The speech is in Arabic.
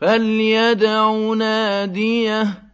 فَلْيَدْعُ نَادِيَهُ